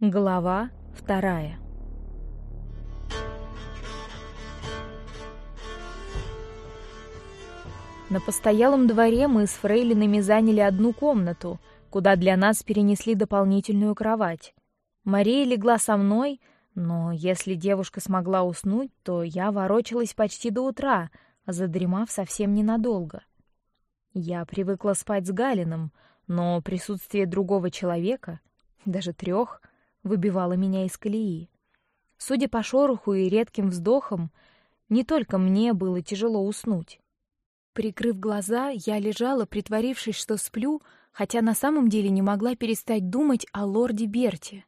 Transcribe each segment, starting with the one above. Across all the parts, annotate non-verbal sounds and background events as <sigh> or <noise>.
Глава вторая. На постоялом дворе мы с фрейлинами заняли одну комнату, куда для нас перенесли дополнительную кровать. Мария легла со мной, но если девушка смогла уснуть, то я ворочалась почти до утра, задремав совсем ненадолго. Я привыкла спать с Галином, но присутствие другого человека, даже трех, выбивало меня из колеи. Судя по шороху и редким вздохам, не только мне было тяжело уснуть. Прикрыв глаза, я лежала, притворившись, что сплю, хотя на самом деле не могла перестать думать о лорде Берте.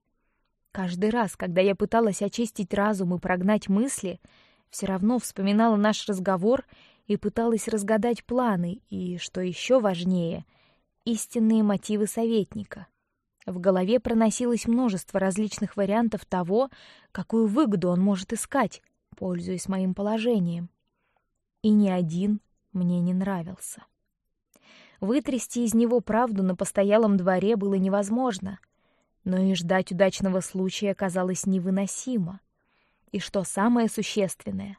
Каждый раз, когда я пыталась очистить разум и прогнать мысли, все равно вспоминала наш разговор и пыталась разгадать планы и, что еще важнее, истинные мотивы советника. В голове проносилось множество различных вариантов того, какую выгоду он может искать, пользуясь моим положением. И ни один мне не нравился. Вытрясти из него правду на постоялом дворе было невозможно, но и ждать удачного случая казалось невыносимо. И что самое существенное,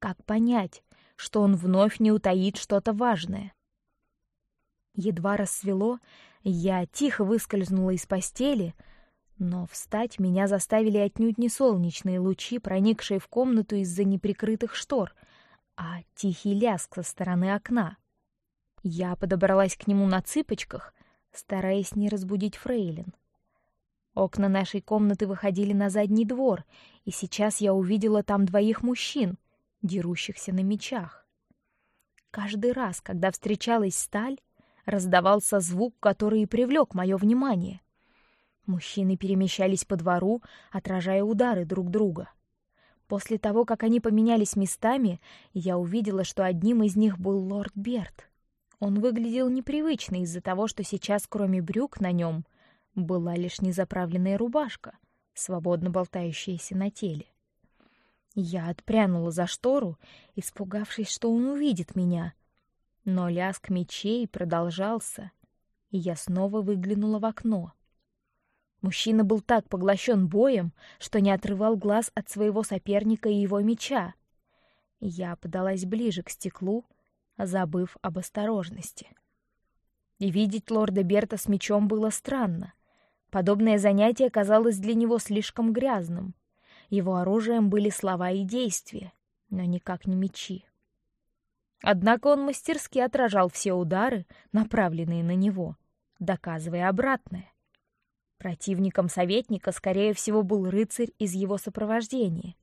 как понять, что он вновь не утаит что-то важное? Едва рассвело, я тихо выскользнула из постели, но встать меня заставили отнюдь не солнечные лучи, проникшие в комнату из-за неприкрытых штор, а тихий лязг со стороны окна. Я подобралась к нему на цыпочках, стараясь не разбудить Фрейлин. Окна нашей комнаты выходили на задний двор, и сейчас я увидела там двоих мужчин, дерущихся на мечах. Каждый раз, когда встречалась сталь, раздавался звук, который привлек мое внимание. Мужчины перемещались по двору, отражая удары друг друга. После того, как они поменялись местами, я увидела, что одним из них был лорд Берт. Он выглядел непривычно из-за того, что сейчас, кроме брюк, на нем была лишь незаправленная рубашка, свободно болтающаяся на теле. Я отпрянула за штору, испугавшись, что он увидит меня, но лязг мечей продолжался, и я снова выглянула в окно. Мужчина был так поглощен боем, что не отрывал глаз от своего соперника и его меча. Я подалась ближе к стеклу, забыв об осторожности. И видеть лорда Берта с мечом было странно. Подобное занятие казалось для него слишком грязным. Его оружием были слова и действия, но никак не мечи. Однако он мастерски отражал все удары, направленные на него, доказывая обратное. Противником советника, скорее всего, был рыцарь из его сопровождения.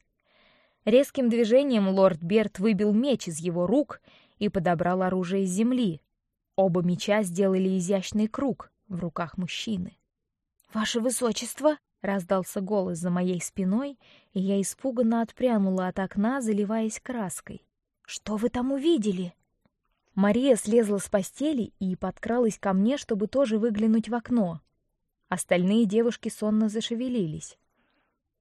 Резким движением лорд Берт выбил меч из его рук и подобрал оружие с земли. Оба меча сделали изящный круг в руках мужчины. Ваше высочество, раздался голос за моей спиной, и я испуганно отпрянула от окна, заливаясь краской. Что вы там увидели? Мария слезла с постели и подкралась ко мне, чтобы тоже выглянуть в окно. Остальные девушки сонно зашевелились.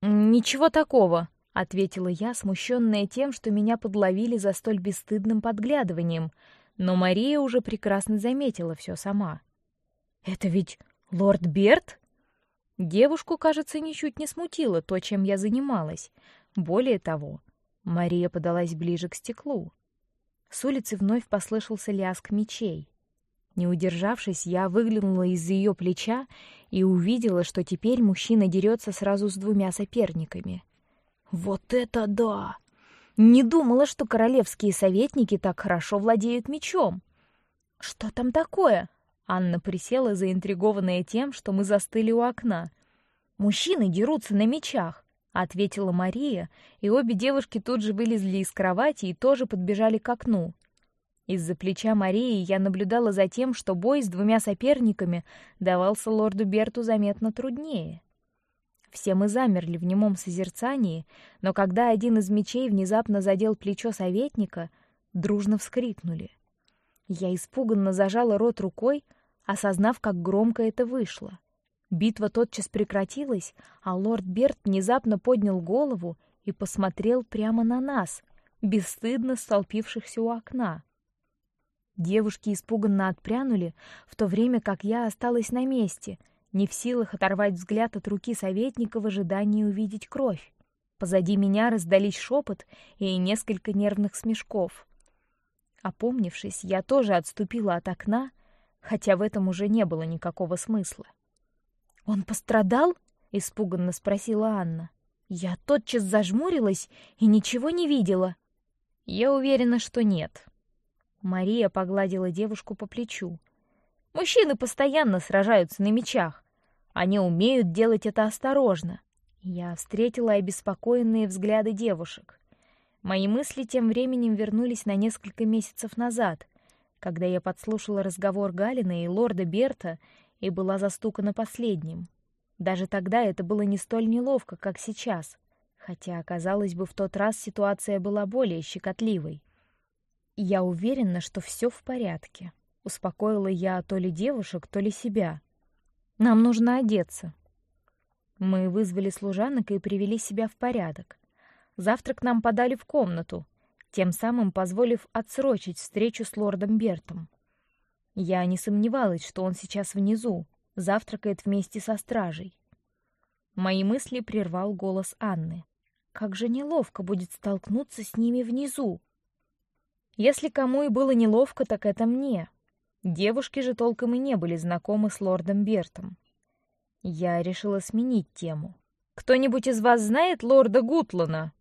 Ничего такого, ответила я, смущенная тем, что меня подловили за столь бесстыдным подглядыванием, но Мария уже прекрасно заметила все сама. Это ведь лорд Берт? Девушку, кажется, ничуть не смутило то, чем я занималась. Более того, Мария подалась ближе к стеклу. С улицы вновь послышался лязг мечей. Не удержавшись, я выглянула из-за ее плеча и увидела, что теперь мужчина дерется сразу с двумя соперниками. Вот это да! Не думала, что королевские советники так хорошо владеют мечом. Что там такое? Анна присела, заинтригованная тем, что мы застыли у окна. Мужчины дерутся на мечах ответила Мария, и обе девушки тут же вылезли из кровати и тоже подбежали к окну. Из-за плеча Марии я наблюдала за тем, что бой с двумя соперниками давался лорду Берту заметно труднее. Все мы замерли в немом созерцании, но когда один из мечей внезапно задел плечо советника, дружно вскрикнули. Я испуганно зажала рот рукой, осознав, как громко это вышло. Битва тотчас прекратилась, а лорд Берт внезапно поднял голову и посмотрел прямо на нас, бесстыдно столпившихся у окна. Девушки испуганно отпрянули, в то время как я осталась на месте, не в силах оторвать взгляд от руки советника в ожидании увидеть кровь. Позади меня раздались шепот и несколько нервных смешков. Опомнившись, я тоже отступила от окна, хотя в этом уже не было никакого смысла. Он пострадал? испуганно спросила Анна. Я тотчас зажмурилась и ничего не видела. Я уверена, что нет. Мария погладила девушку по плечу. Мужчины постоянно сражаются на мечах. Они умеют делать это осторожно. Я встретила обеспокоенные взгляды девушек. Мои мысли тем временем вернулись на несколько месяцев назад, когда я подслушала разговор Галины и лорда Берта и была застукана последним. Даже тогда это было не столь неловко, как сейчас, хотя, казалось бы, в тот раз ситуация была более щекотливой. Я уверена, что все в порядке. Успокоила я то ли девушек, то ли себя. Нам нужно одеться. Мы вызвали служанок и привели себя в порядок. Завтрак нам подали в комнату, тем самым позволив отсрочить встречу с лордом Бертом. Я не сомневалась, что он сейчас внизу, завтракает вместе со стражей. Мои мысли прервал голос Анны. Как же неловко будет столкнуться с ними внизу. Если кому и было неловко, так это мне. Девушки же толком и не были знакомы с лордом Бертом. Я решила сменить тему. Кто-нибудь из вас знает лорда Гутлана?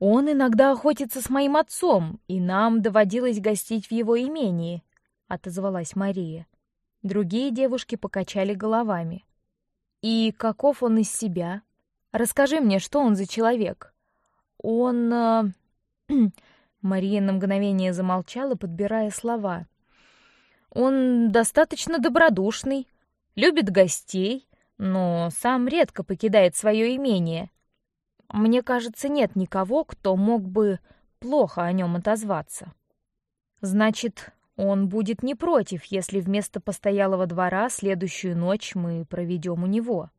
Он иногда охотится с моим отцом, и нам доводилось гостить в его имении, отозвалась Мария. Другие девушки покачали головами. И каков он из себя? Расскажи мне, что он за человек? Он... Э... <clears throat> Мария на мгновение замолчала, подбирая слова. Он достаточно добродушный, любит гостей, но сам редко покидает свое имение. Мне кажется, нет никого, кто мог бы плохо о нем отозваться. Значит, он будет не против, если вместо постоялого двора следующую ночь мы проведем у него.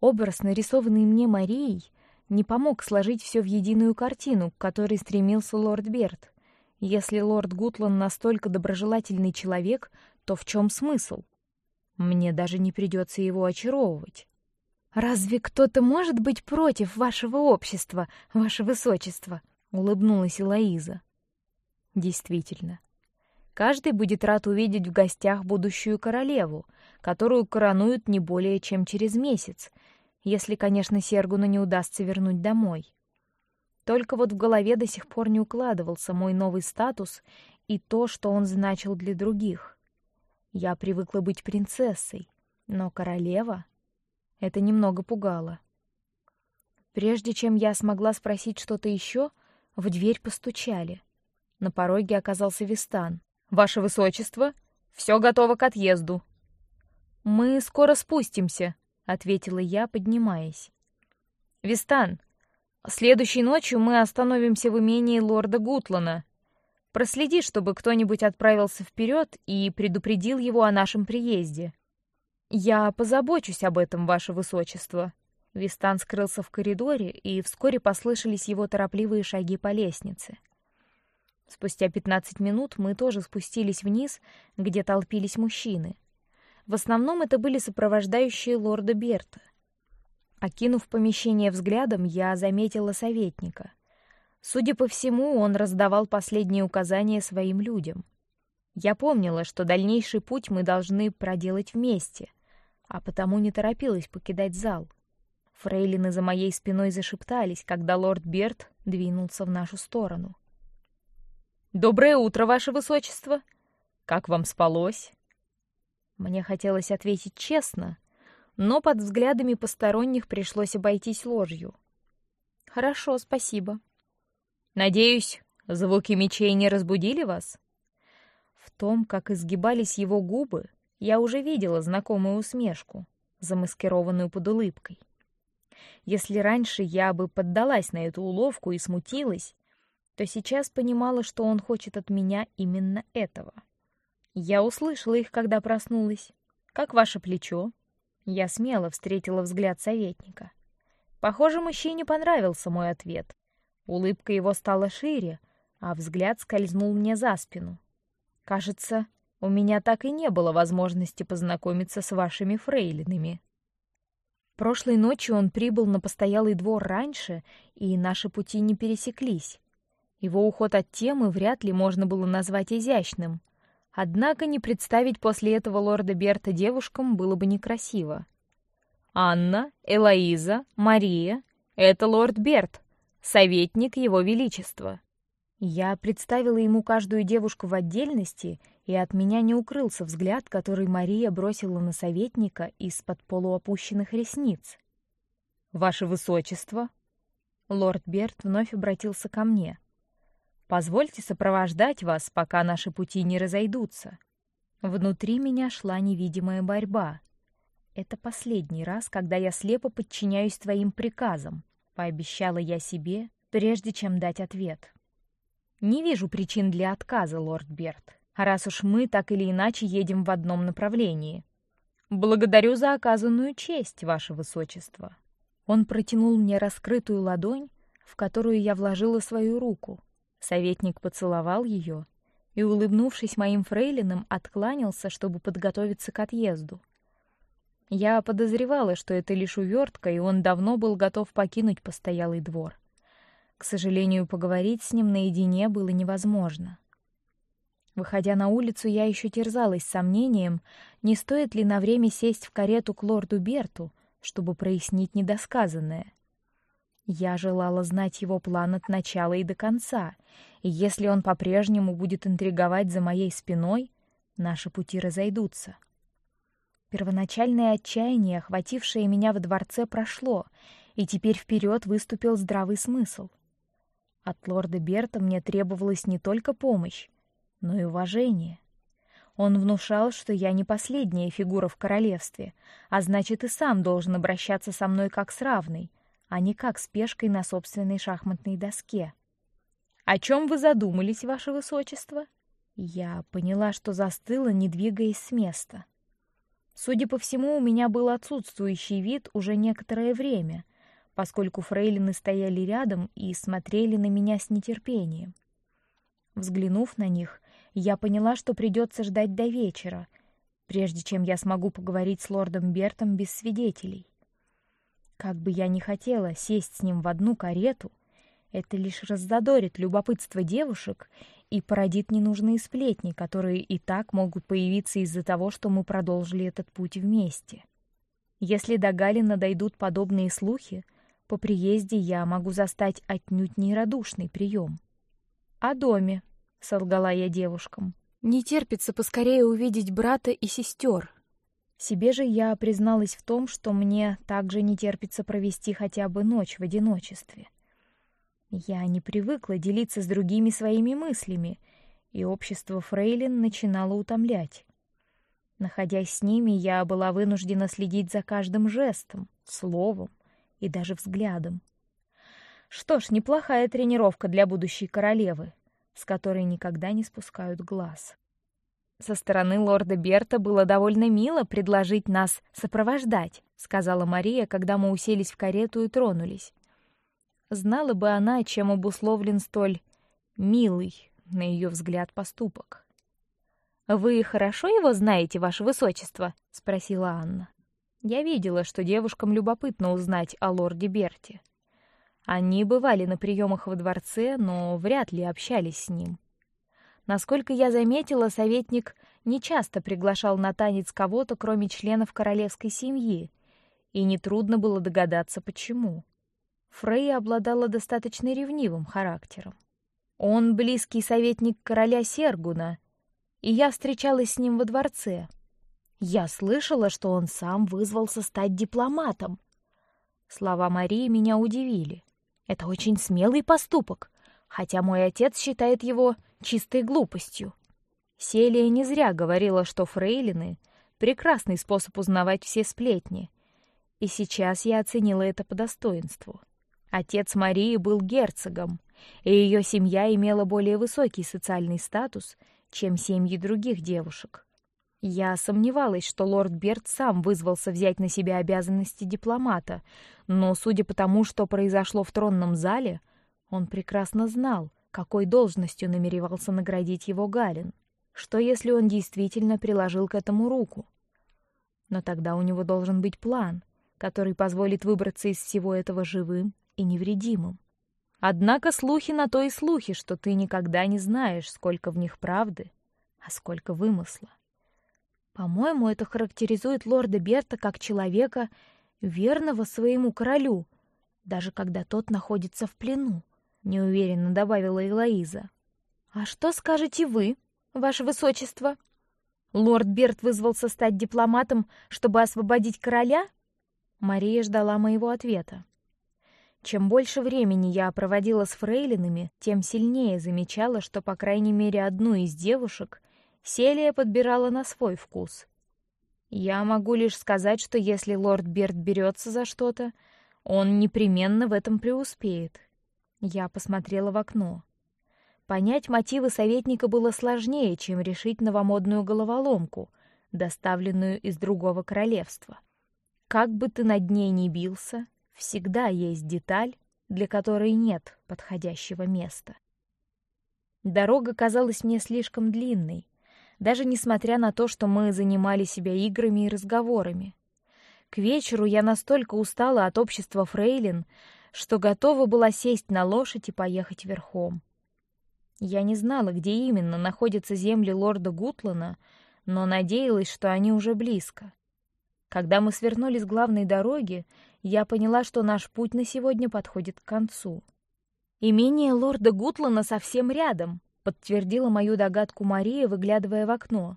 Образ, нарисованный мне Марией, не помог сложить все в единую картину, к которой стремился лорд Берт. Если лорд Гутлан настолько доброжелательный человек, то в чем смысл? Мне даже не придется его очаровывать. Разве кто-то может быть против вашего общества, ваше высочество? улыбнулась Лоиза. Действительно, каждый будет рад увидеть в гостях будущую королеву, которую коронуют не более чем через месяц, если, конечно, Сергуну не удастся вернуть домой. Только вот в голове до сих пор не укладывался мой новый статус и то, что он значил для других. Я привыкла быть принцессой, но королева — это немного пугало. Прежде чем я смогла спросить что-то еще, в дверь постучали. На пороге оказался Вистан. Ваше Высочество, все готово к отъезду. Мы скоро спустимся, ответила я, поднимаясь. Вистан, следующей ночью мы остановимся в имении лорда Гутлана. Проследи, чтобы кто-нибудь отправился вперед и предупредил его о нашем приезде. Я позабочусь об этом, ваше высочество. Вистан скрылся в коридоре, и вскоре послышались его торопливые шаги по лестнице. Спустя пятнадцать минут мы тоже спустились вниз, где толпились мужчины. В основном это были сопровождающие лорда Берта. Окинув помещение взглядом, я заметила советника. Судя по всему, он раздавал последние указания своим людям. Я помнила, что дальнейший путь мы должны проделать вместе, а потому не торопилась покидать зал. Фрейлины за моей спиной зашептались, когда лорд Берт двинулся в нашу сторону. Доброе утро, ваше высочество. Как вам спалось? Мне хотелось ответить честно, но под взглядами посторонних пришлось обойтись ложью. Хорошо, спасибо. Надеюсь, звуки мечей не разбудили вас? В том, как изгибались его губы, я уже видела знакомую усмешку, замаскированную под улыбкой. Если раньше я бы поддалась на эту уловку и смутилась, то сейчас понимала, что он хочет от меня именно этого. Я услышала их, когда проснулась. Как ваше плечо? Я смело встретила взгляд советника. Похоже, мужчине понравился мой ответ. Улыбка его стала шире, а взгляд скользнул мне за спину. Кажется, У меня так и не было возможности познакомиться с вашими фрейлинами. Прошлой ночью он прибыл на постоялый двор раньше, и наши пути не пересеклись. Его уход от темы вряд ли можно было назвать изящным. Однако не представить после этого лорда Берта девушкам было бы некрасиво. Анна, Элоиза, Мария — это лорд Берт, советник его величества. Я представила ему каждую девушку в отдельности, и от меня не укрылся взгляд, который Мария бросила на советника из-под полуопущенных ресниц. Ваше высочество, лорд Берт вновь обратился ко мне. Позвольте сопровождать вас, пока наши пути не разойдутся. Внутри меня шла невидимая борьба. Это последний раз, когда я слепо подчиняюсь твоим приказам, пообещала я себе, прежде чем дать ответ. Не вижу причин для отказа, лорд Берт. Раз уж мы так или иначе едем в одном направлении. Благодарю за оказанную честь, ваше высочество. Он протянул мне раскрытую ладонь, в которую я вложила свою руку. Советник поцеловал ее и, улыбнувшись моим фрейлинам, откланялся, чтобы подготовиться к отъезду. Я подозревала, что это лишь увертка, и он давно был готов покинуть постоялый двор. К сожалению, поговорить с ним наедине было невозможно. Выходя на улицу, я еще терзалась сомнением, не стоит ли на время сесть в карету к лорду Берту, чтобы прояснить недосказанное. Я желала знать его план от начала и до конца, и если он по-прежнему будет интриговать за моей спиной, наши пути разойдутся. Первоначальное отчаяние, охватившее меня в дворце, прошло, и теперь вперед выступил здравый смысл. От лорда Берта мне требовалась не только помощь, но и уважение. Он внушал, что я не последняя фигура в королевстве, а значит и сам должен обращаться со мной как с равной, а не как с пешкой на собственной шахматной доске. О чем вы задумались, ваше высочество? Я поняла, что застыла, не двигаясь с места. Судя по всему, у меня был отсутствующий вид уже некоторое время, поскольку фрейлины стояли рядом и смотрели на меня с нетерпением. Взглянув на них, я поняла, что придется ждать до вечера, прежде чем я смогу поговорить с лордом Бертом без свидетелей. Как бы я ни хотела сесть с ним в одну карету, это лишь раззадорит любопытство девушек и породит ненужные сплетни, которые и так могут появиться из-за того, что мы продолжили этот путь вместе. Если до Галина дойдут подобные слухи, по приезде я могу застать отнюдь нерадушный прием. О доме, солгала я девушкам. Не терпится поскорее увидеть брата и сестер. Себе же я призналась в том, что мне также не терпится провести хотя бы ночь в одиночестве. Я не привыкла делиться с другими своими мыслями, и общество фрейлин начинало утомлять. Находясь с ними, я была вынуждена следить за каждым жестом, словом и даже взглядом. Что ж, неплохая тренировка для будущей королевы, с которой никогда не спускают глаз. Со стороны лорда Берта было довольно мило предложить нас сопровождать, сказала Мария, когда мы уселись в карету и тронулись. Знала бы она, чем обусловлен столь милый, на ее взгляд, поступок. Вы хорошо его знаете, ваше высочество? – спросила Анна. Я видела, что девушкам любопытно узнать о лорде Берте. Они бывали на приемах во дворце, но вряд ли общались с ним. Насколько я заметила, советник не часто приглашал на танец кого-то, кроме членов королевской семьи, и не трудно было догадаться, почему. Фрей обладала достаточно ревнивым характером. Он близкий советник короля Сергуна, и я встречалась с ним во дворце. Я слышала, что он сам вызвался стать дипломатом. Слова Марии меня удивили. Это очень смелый поступок, хотя мой отец считает его чистой глупостью. Селия не зря говорила, что фрейлины — прекрасный способ узнавать все сплетни, и сейчас я оценила это по достоинству. Отец Марии был герцогом, и ее семья имела более высокий социальный статус, чем семьи других девушек. Я сомневалась, что лорд Берт сам вызвался взять на себя обязанности дипломата, но, судя по тому, что произошло в тронном зале, он прекрасно знал, какой должностью намеревался наградить его Галин. Что если он действительно приложил к этому руку? Но тогда у него должен быть план, который позволит выбраться из всего этого живым и невредимым. Однако слухи на то и слухи, что ты никогда не знаешь, сколько в них правды, а сколько вымысла. По-моему, это характеризует лорда Берта как человека, верного своему королю, даже когда тот находится в плену. Неуверенно добавила Элоиза. А что скажете вы, ваше высочество? Лорд Берт вызвался стать дипломатом, чтобы освободить короля? Мария ждала моего ответа. Чем больше времени я проводила с фрейлинами, тем сильнее замечала, что по крайней мере одну из девушек Селия подбирала на свой вкус. Я могу лишь сказать, что если лорд Берт берется за что-то, он непременно в этом преуспеет. Я посмотрела в окно. Понять мотивы советника было сложнее, чем решить новомодную головоломку, доставленную из другого королевства. Как бы ты над ней ни бился, всегда есть деталь, для которой нет подходящего места. Дорога казалась мне слишком длинной, даже несмотря на то, что мы занимали себя играми и разговорами. К вечеру я настолько устала от общества фрейлин, что готова была сесть на лошадь и поехать верхом. Я не знала, где именно находятся земли лорда Гутлана, но надеялась, что они уже близко. Когда мы свернули с главной дороги, я поняла, что наш путь на сегодня подходит к концу. Имение лорда Гутлана совсем рядом, подтвердила мою догадку Мария, выглядывая в окно.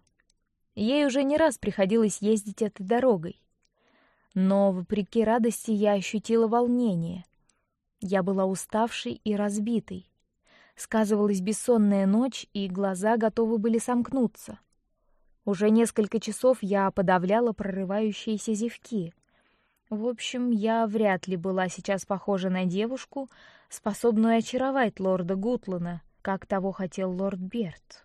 Ей уже не раз приходилось ездить этой дорогой. Но вопреки радости я ощутила волнение. Я была уставшей и разбитой. Сказывалась бессонная ночь, и глаза готовы были сомкнуться. Уже несколько часов я подавляла прорывающиеся зевки. В общем, я вряд ли была сейчас похожа на девушку, способную очаровать лорда Гутлана, как того хотел лорд Берт.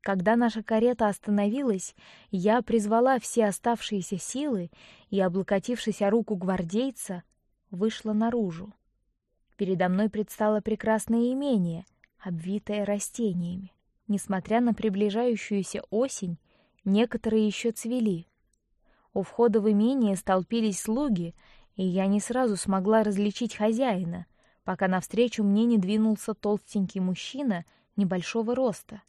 Когда наша карета остановилась, я призвала все оставшиеся силы и, облокотившись о руку гвардейца, вышла наружу. Передо мной предстало прекрасное имение, обвитое растениями. Несмотря на приближающуюся осень, некоторые еще цвели. У входа в имение столпились слуги, и я не сразу смогла различить хозяина, пока навстречу мне не двинулся толстенький мужчина небольшого роста.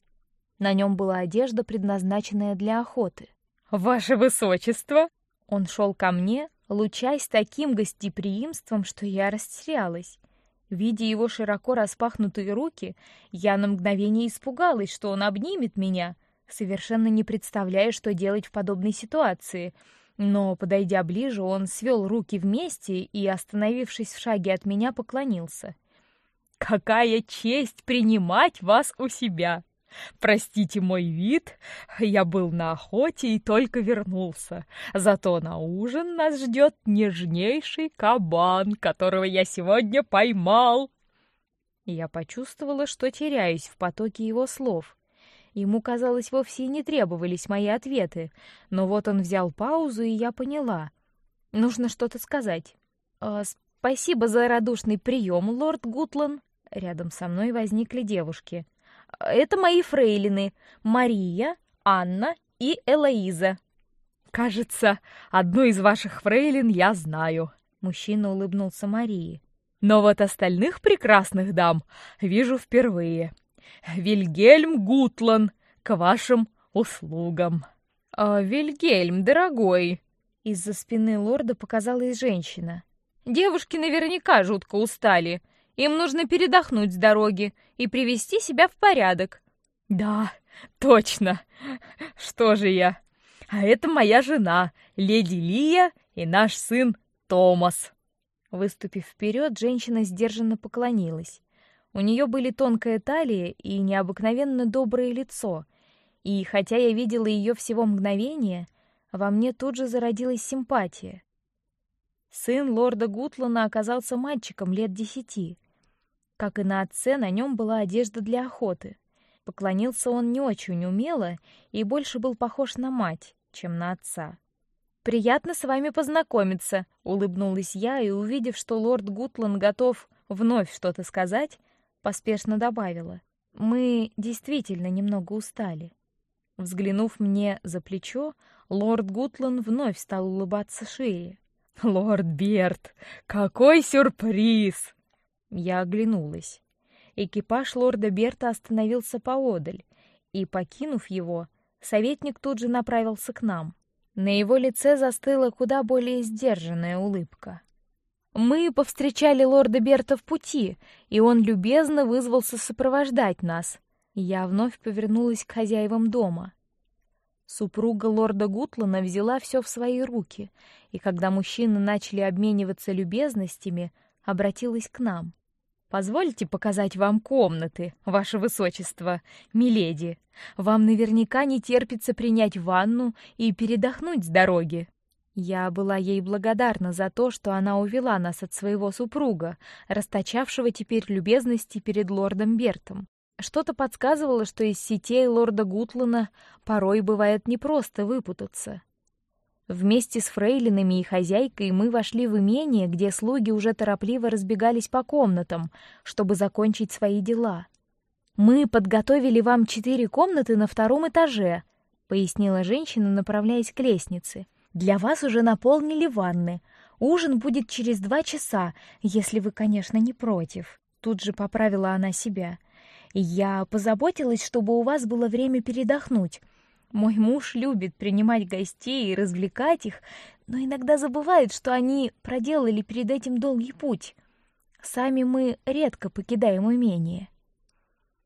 На нем была одежда, предназначенная для охоты. Ваше высочество! Он шел ко мне, лучаясь таким гостеприимством, что я растерялась. Видя его широко распахнутые руки, я на мгновение испугалась, что он обнимет меня, совершенно не представляя, что делать в подобной ситуации — но, подойдя ближе, он свел руки вместе и, остановившись в шаге от меня, поклонился. «Какая честь принимать вас у себя! Простите мой вид, я был на охоте и только вернулся. Зато на ужин нас ждет нежнейший кабан, которого я сегодня поймал». Я почувствовала, что теряюсь в потоке его слов. Ему, казалось, вовсе не требовались мои ответы, но вот он взял паузу, и я поняла. Нужно что-то сказать. «Э, «Спасибо за радушный прием, лорд Гутлан». Рядом со мной возникли девушки. «Это мои фрейлины Мария, Анна и Элоиза». «Кажется, одну из ваших фрейлин я знаю», — мужчина улыбнулся Марии. «Но вот остальных прекрасных дам вижу впервые. Вильгельм Гутлан, к вашим услугам. А, Вильгельм, дорогой, из-за спины лорда показалась женщина. Девушки наверняка жутко устали. Им нужно передохнуть с дороги и привести себя в порядок. Да, точно. Что же я? А это моя жена, леди Лия, и наш сын Томас. Выступив вперед, женщина сдержанно поклонилась. У нее были тонкая талия и необыкновенно доброе лицо, и хотя я видела ее всего мгновение, во мне тут же зародилась симпатия. Сын лорда Гутлана оказался мальчиком лет десяти. Как и на отце, на нем была одежда для охоты. Поклонился он не очень умело и больше был похож на мать, чем на отца. Приятно с вами познакомиться, улыбнулась я и увидев, что лорд Гутлан готов вновь что-то сказать, поспешно добавила: Мы действительно немного устали. Взглянув мне за плечо, лорд Гутлан вновь стал улыбаться шире. Лорд Берт, какой сюрприз! Я оглянулась. Экипаж лорда Берта остановился поодаль, и, покинув его, советник тут же направился к нам. На его лице застыла куда более сдержанная улыбка. Мы повстречали лорда Берта в пути, и он любезно вызвался сопровождать нас. Я вновь повернулась к хозяевам дома. Супруга лорда Гутлана взяла все в свои руки, и когда мужчины начали обмениваться любезностями, обратилась к нам. Позвольте показать вам комнаты, ваше высочество, миледи. Вам наверняка не терпится принять ванну и передохнуть с дороги. Я была ей благодарна за то, что она увела нас от своего супруга, расточавшего теперь любезности перед лордом Бертом. Что-то подсказывало, что из сетей лорда Гутлана порой бывает непросто выпутаться. Вместе с фрейлинами и хозяйкой мы вошли в имение, где слуги уже торопливо разбегались по комнатам, чтобы закончить свои дела. Мы подготовили вам четыре комнаты на втором этаже, пояснила женщина, направляясь к лестнице. Для вас уже наполнили ванны. Ужин будет через два часа, если вы, конечно, не против. Тут же поправила она себя. Я позаботилась, чтобы у вас было время передохнуть. Мой муж любит принимать гостей и развлекать их, но иногда забывает, что они проделали перед этим долгий путь. Сами мы редко покидаем имение.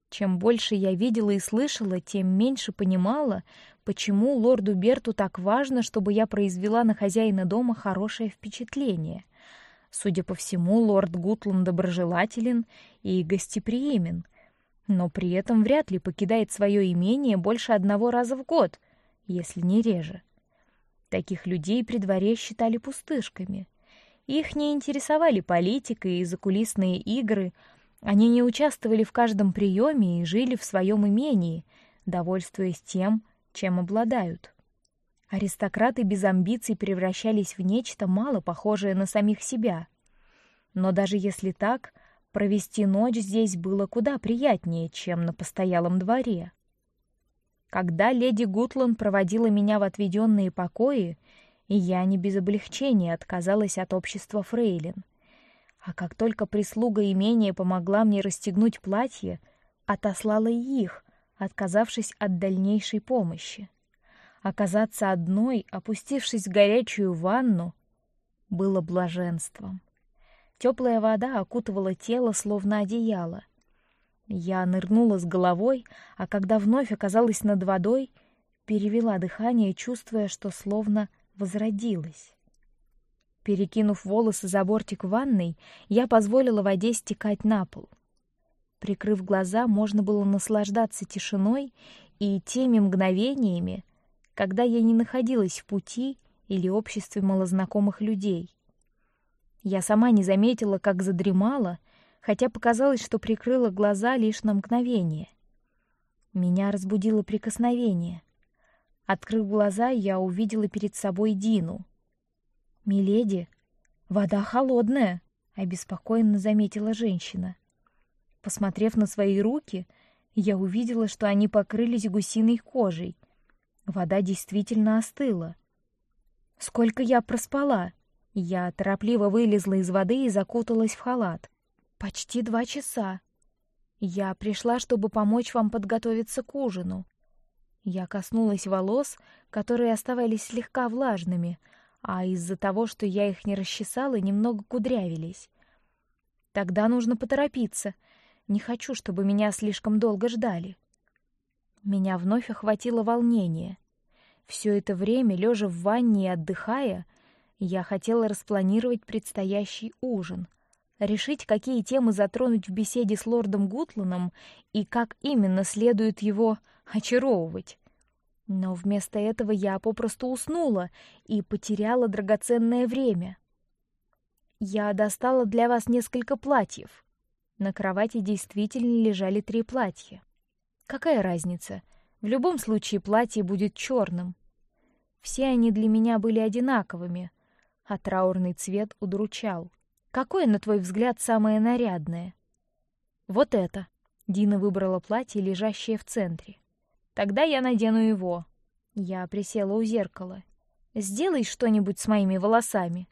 Чем больше я видела и слышала, тем меньше понимала, почему лорду Берту так важно, чтобы я произвела на хозяина дома хорошее впечатление. Судя по всему, лорд Гутланд доброжелателен и гостеприимен — но при этом вряд ли покидает свое имение больше одного раза в год, если не реже. Таких людей при дворе считали пустышками. Их не интересовали политика и закулисные игры. Они не участвовали в каждом приеме и жили в своем имении, довольствуясь тем, чем обладают. Аристократы без амбиций превращались в нечто мало похожее на самих себя. Но даже если так, Провести ночь здесь было куда приятнее, чем на постоялом дворе. Когда леди Гутланд проводила меня в отведенные покои, я не без облегчения отказалась от общества фрейлин. А как только прислуга имения помогла мне расстегнуть платье, отослала их, отказавшись от дальнейшей помощи. Оказаться одной, опустившись в горячую ванну, было блаженством. Теплая вода окутывала тело, словно одеяло. Я нырнула с головой, а когда вновь оказалась над водой, перевела дыхание, чувствуя, что словно возродилась. Перекинув волосы за бортик ванной, я позволила воде стекать на пол. Прикрыв глаза, можно было наслаждаться тишиной и теми мгновениями, когда я не находилась в пути или обществе малознакомых людей. Я сама не заметила, как задремала, хотя показалось, что прикрыла глаза лишь на мгновение. Меня разбудило прикосновение. Открыв глаза, я увидела перед собой Дину. Миледи, вода холодная, обеспокоенно заметила женщина. Посмотрев на свои руки, я увидела, что они покрылись гусиной кожей. Вода действительно остыла. Сколько я проспала? Я торопливо вылезла из воды и закуталась в халат. Почти два часа. Я пришла, чтобы помочь вам подготовиться к ужину. Я коснулась волос, которые оставались слегка влажными, а из-за того, что я их не расчесала, немного кудрявились. Тогда нужно поторопиться. Не хочу, чтобы меня слишком долго ждали. Меня вновь охватило волнение. Все это время, лежа в ванне и отдыхая, я хотела распланировать предстоящий ужин, решить, какие темы затронуть в беседе с лордом Гутланом и как именно следует его очаровывать. Но вместо этого я попросту уснула и потеряла драгоценное время. Я достала для вас несколько платьев. На кровати действительно лежали три платья. Какая разница? В любом случае платье будет черным. Все они для меня были одинаковыми, а траурный цвет удручал. Какое, на твой взгляд, самое нарядное? Вот это. Дина выбрала платье, лежащее в центре. Тогда я надену его. Я присела у зеркала. Сделай что-нибудь с моими волосами.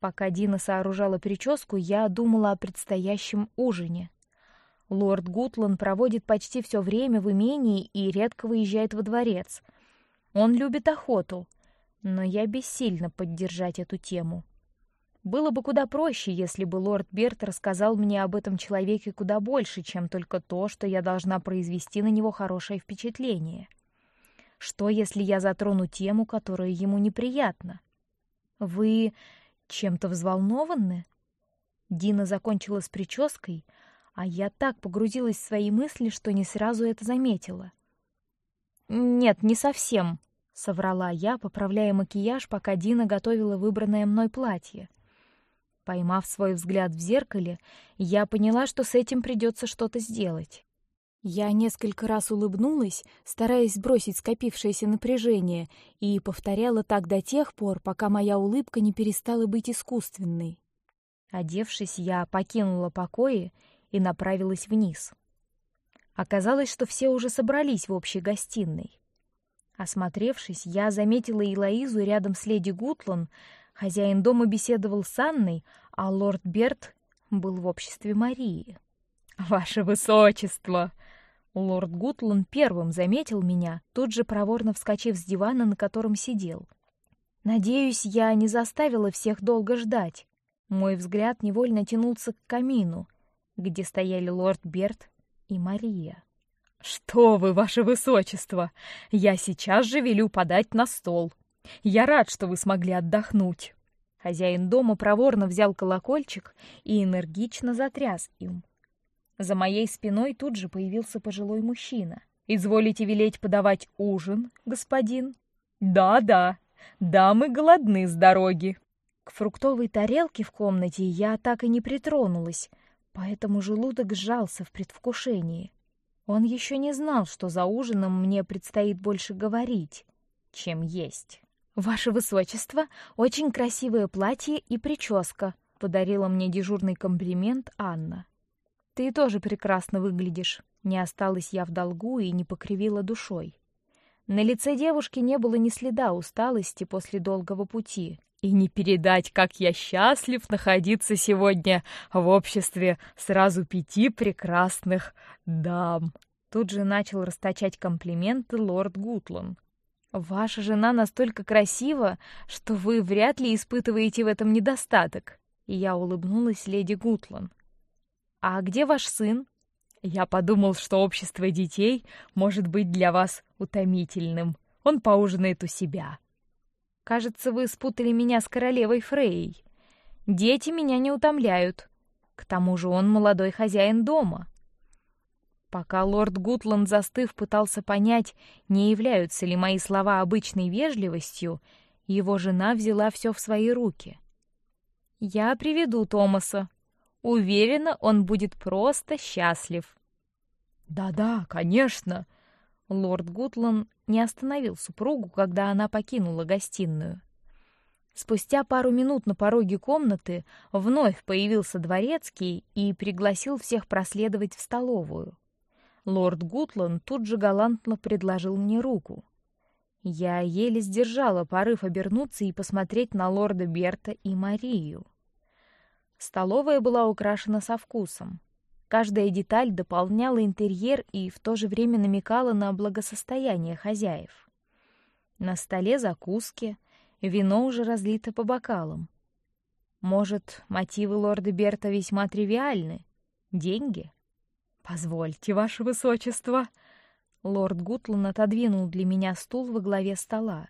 Пока Дина сооружала прическу, я думала о предстоящем ужине. Лорд Гутланд проводит почти все время в имении и редко выезжает во дворец. Он любит охоту, но я бессильна поддержать эту тему. Было бы куда проще, если бы лорд Берт рассказал мне об этом человеке куда больше, чем только то, что я должна произвести на него хорошее впечатление. Что, если я затрону тему, которая ему неприятна? Вы чем-то взволнованы? Дина закончила с прической, а я так погрузилась в свои мысли, что не сразу это заметила. Нет, не совсем, соврала я, поправляя макияж, пока Дина готовила выбранное мной платье. Поймав свой взгляд в зеркале, я поняла, что с этим придется что-то сделать. Я несколько раз улыбнулась, стараясь сбросить скопившееся напряжение, и повторяла так до тех пор, пока моя улыбка не перестала быть искусственной. Одевшись, я покинула покои и направилась вниз. Оказалось, что все уже собрались в общей гостиной. Осмотревшись, я заметила Илоизу рядом с леди Гутлан, Хозяин дома беседовал с Анной, а лорд Берт был в обществе Марии. <laughs> Ваше высочество! Лорд Гутланд первым заметил меня, тут же проворно вскочив с дивана, на котором сидел. Надеюсь, я не заставила всех долго ждать. Мой взгляд невольно тянулся к камину, где стояли лорд Берт и Мария. Что вы, ваше высочество! Я сейчас же велю подать на стол. Я рад, что вы смогли отдохнуть. Хозяин дома проворно взял колокольчик и энергично затряс им. За моей спиной тут же появился пожилой мужчина. Изволите велеть подавать ужин, господин? Да-да, дамы голодны с дороги. К фруктовой тарелке в комнате я так и не притронулась, поэтому желудок сжался в предвкушении. Он еще не знал, что за ужином мне предстоит больше говорить, чем есть. Ваше высочество, очень красивое платье и прическа, подарила мне дежурный комплимент Анна. Ты тоже прекрасно выглядишь. Не осталась я в долгу и не покривила душой. На лице девушки не было ни следа усталости после долгого пути. И не передать, как я счастлив находиться сегодня в обществе сразу пяти прекрасных дам. Тут же начал расточать комплименты лорд Гутлан. Ваша жена настолько красива, что вы вряд ли испытываете в этом недостаток. И я улыбнулась леди Гутлан. А где ваш сын? Я подумал, что общество детей может быть для вас утомительным. Он поужинает у себя. Кажется, вы спутали меня с королевой Фрейей. Дети меня не утомляют. К тому же он молодой хозяин дома. Пока лорд Гутланд застыв пытался понять, не являются ли мои слова обычной вежливостью, его жена взяла все в свои руки. Я приведу Томаса. Уверена, он будет просто счастлив. Да-да, конечно. Лорд Гутланд не остановил супругу, когда она покинула гостиную. Спустя пару минут на пороге комнаты вновь появился дворецкий и пригласил всех проследовать в столовую. Лорд Гутланд тут же галантно предложил мне руку. Я еле сдержала порыв обернуться и посмотреть на лорда Берта и Марию. Столовая была украшена со вкусом. Каждая деталь дополняла интерьер и в то же время намекала на благосостояние хозяев. На столе закуски, вино уже разлито по бокалам. Может, мотивы лорда Берта весьма тривиальны? Деньги? Позвольте, ваше высочество. Лорд Гутлан отодвинул для меня стул во главе стола.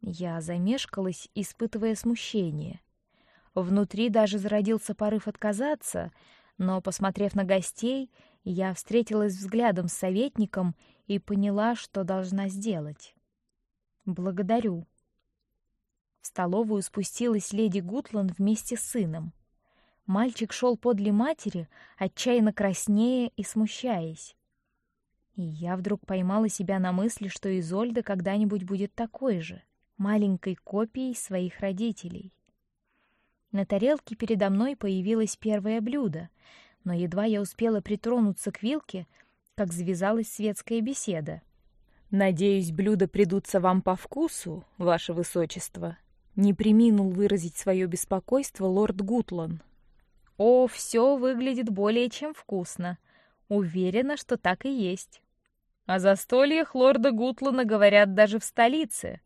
Я замешкалась, испытывая смущение. Внутри даже зародился порыв отказаться, но, посмотрев на гостей, я встретилась взглядом с советником и поняла, что должна сделать. Благодарю. В столовую спустилась леди Гутланд вместе с сыном. Мальчик шел подле матери, отчаянно краснея и смущаясь. И я вдруг поймала себя на мысли, что Изольда когда-нибудь будет такой же, маленькой копией своих родителей. На тарелке передо мной появилось первое блюдо, но едва я успела притронуться к вилке, как завязалась светская беседа. Надеюсь, блюда придутся вам по вкусу, ваше высочество. Не приминул выразить свое беспокойство лорд Гутлан. О, все выглядит более чем вкусно. Уверена, что так и есть. О застольях лорда Гутлана говорят даже в столице.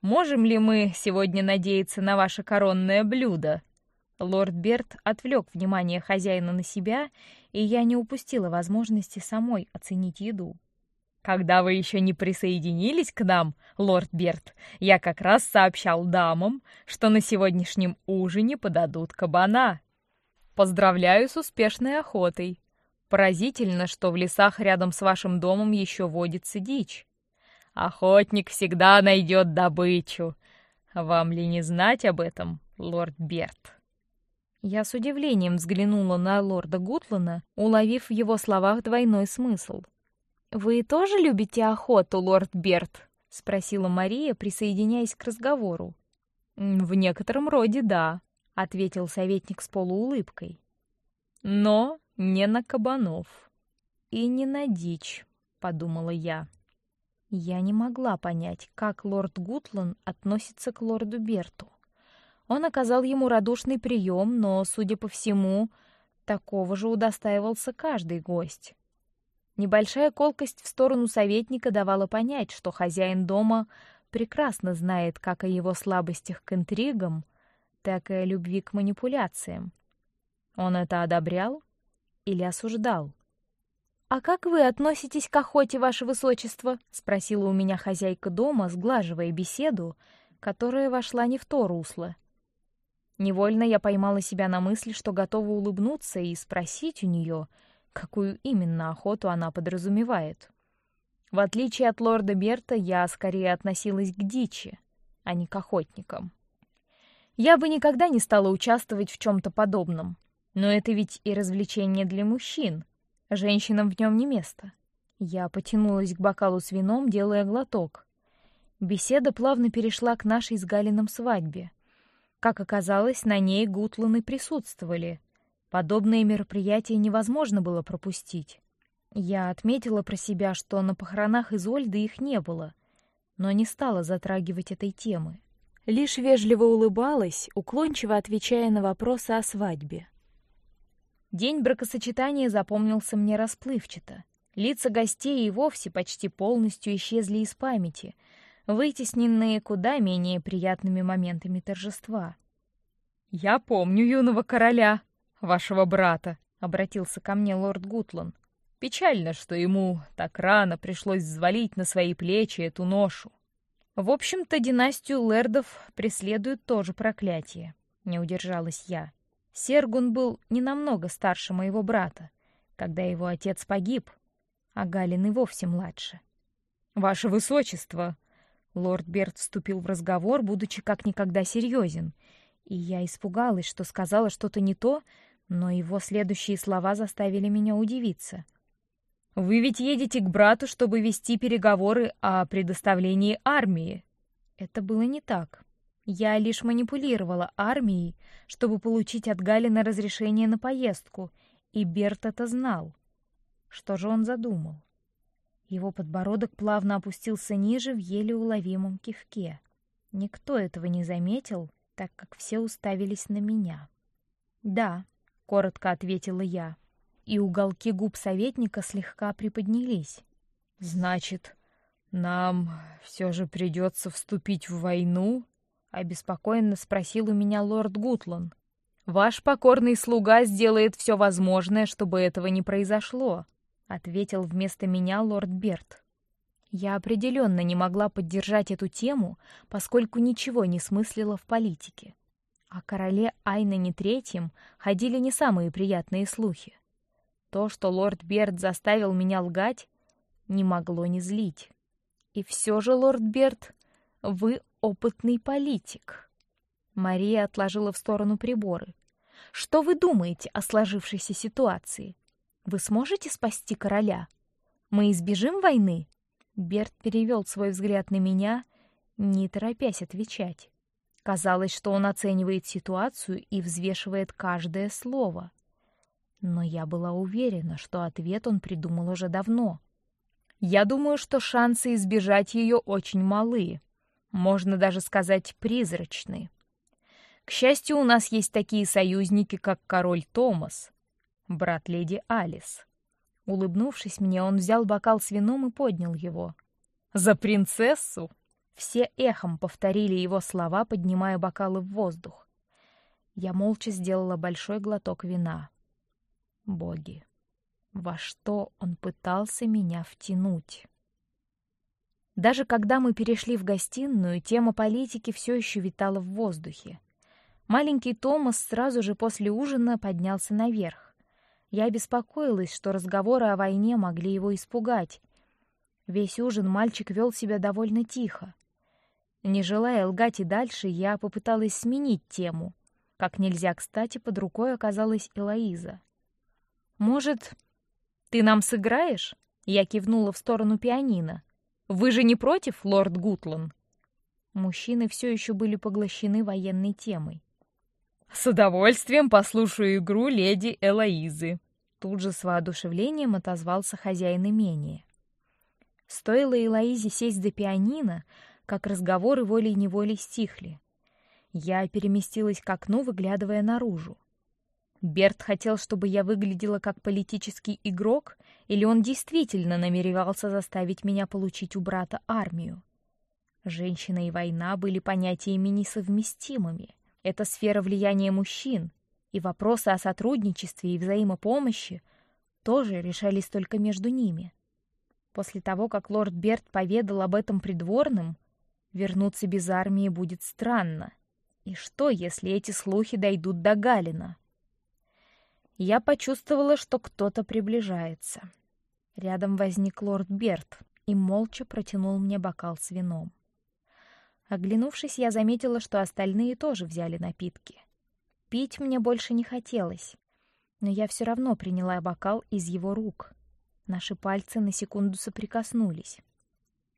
Можем ли мы сегодня надеяться на ваше коронное блюдо? Лорд Берт отвлек внимание хозяина на себя, и я не упустила возможности самой оценить еду. Когда вы еще не присоединились к нам, лорд Берт, я как раз сообщал дамам, что на сегодняшнем ужине подадут кабана. Поздравляю с успешной охотой. Поразительно, что в лесах рядом с вашим домом еще водится дичь. Охотник всегда найдет добычу. Вам ли не знать об этом, лорд Берт? Я с удивлением взглянула на лорда Гутлана, уловив в его словах двойной смысл. Вы тоже любите охоту, лорд Берт? – спросила Мария, присоединяясь к разговору. В некотором роде да, ответил советник с полуулыбкой. Но не на кабанов и не на дичь, подумала я. Я не могла понять, как лорд Гутлан относится к лорду Берту. Он оказал ему радушный прием, но, судя по всему, такого же удостаивался каждый гость. Небольшая колкость в сторону советника давала понять, что хозяин дома прекрасно знает как о его слабостях к интригам, так и о любви к манипуляциям. Он это одобрял или осуждал? А как вы относитесь к охоте, ваше высочество? – спросила у меня хозяйка дома, сглаживая беседу, которая вошла не в то русло. Невольно я поймала себя на мысли, что готова улыбнуться и спросить у нее, какую именно охоту она подразумевает. В отличие от лорда Берта, я скорее относилась к дичи, а не к охотникам. Я бы никогда не стала участвовать в чем-то подобном, но это ведь и развлечение для мужчин. Женщинам в нем не место. Я потянулась к бокалу с вином, делая глоток. Беседа плавно перешла к нашей с Галином свадьбе. Как оказалось, на ней Гутланы присутствовали. Подобные мероприятия невозможно было пропустить. Я отметила про себя, что на похоронах Изольды их не было, но не стала затрагивать этой темы. Лишь вежливо улыбалась, уклончиво отвечая на вопросы о свадьбе. День бракосочетания запомнился мне расплывчато. Лица гостей и вовсе почти полностью исчезли из памяти, вытесненные куда менее приятными моментами торжества. Я помню юного короля, вашего брата, обратился ко мне лорд Гутлан. Печально, что ему так рано пришлось взвалить на свои плечи эту ношу. В общем-то, династию Лердов преследует тоже проклятие. Не удержалась я. Сергун был не намного старше моего брата, когда его отец погиб, а Галин и вовсе младше. Ваше высочество, Лорд Берт вступил в разговор, будучи как никогда серьезен, и я испугалась, что сказала что-то не то, но его следующие слова заставили меня удивиться. Вы ведь едете к брату, чтобы вести переговоры о предоставлении армии. Это было не так. Я лишь манипулировала армией, чтобы получить от Галина разрешение на поездку, и Берт это знал. Что же он задумал? Его подбородок плавно опустился ниже в еле уловимом кивке. Никто этого не заметил, так как все уставились на меня. Да, коротко ответила я, и уголки губ советника слегка приподнялись. Значит, нам все же придется вступить в войну? обеспокоенно спросил у меня лорд Гутлан. Ваш покорный слуга сделает все возможное, чтобы этого не произошло, ответил вместо меня лорд Берт. Я определенно не могла поддержать эту тему, поскольку ничего не смыслила в политике. О короле Айнане Третьем ходили не самые приятные слухи. То, что лорд Берт заставил меня лгать, не могло не злить. И все же, лорд Берт, вы опытный политик. Мария отложила в сторону приборы. Что вы думаете о сложившейся ситуации? Вы сможете спасти короля? Мы избежим войны? Берт перевел свой взгляд на меня, не торопясь отвечать. Казалось, что он оценивает ситуацию и взвешивает каждое слово. Но я была уверена, что ответ он придумал уже давно. Я думаю, что шансы избежать ее очень малы. Можно даже сказать призрачны. К счастью, у нас есть такие союзники, как король Томас, брат леди Алис. Улыбнувшись мне, он взял бокал с вином и поднял его. За принцессу! Все эхом повторили его слова, поднимая бокалы в воздух. Я молча сделала большой глоток вина. Боги, во что он пытался меня втянуть? Даже когда мы перешли в гостиную, тема политики все еще витала в воздухе. Маленький Томас сразу же после ужина поднялся наверх. Я беспокоилась, что разговоры о войне могли его испугать. Весь ужин мальчик вел себя довольно тихо. Не желая лгать и дальше, я попыталась сменить тему. Как нельзя кстати, под рукой оказалась Элоиза. Может, ты нам сыграешь? Я кивнула в сторону пианино. Вы же не против, лорд Гутлан? Мужчины все еще были поглощены военной темой. С удовольствием послушаю игру леди Элоизы. Тут же с воодушевлением отозвался хозяин имения. Стоило Элоизе сесть за пианино, как разговоры волей-неволей стихли. Я переместилась к окну, выглядывая наружу. Берт хотел, чтобы я выглядела как политический игрок, или он действительно намеревался заставить меня получить у брата армию? Женщина и война были понятиями несовместимыми. Это сфера влияния мужчин, и вопросы о сотрудничестве и взаимопомощи тоже решались только между ними. После того, как лорд Берт поведал об этом придворным, вернуться без армии будет странно. И что, если эти слухи дойдут до Галина? Я почувствовала, что кто-то приближается. Рядом возник лорд Берт и молча протянул мне бокал с вином. Оглянувшись, я заметила, что остальные тоже взяли напитки. Пить мне больше не хотелось, но я все равно приняла бокал из его рук. Наши пальцы на секунду соприкоснулись.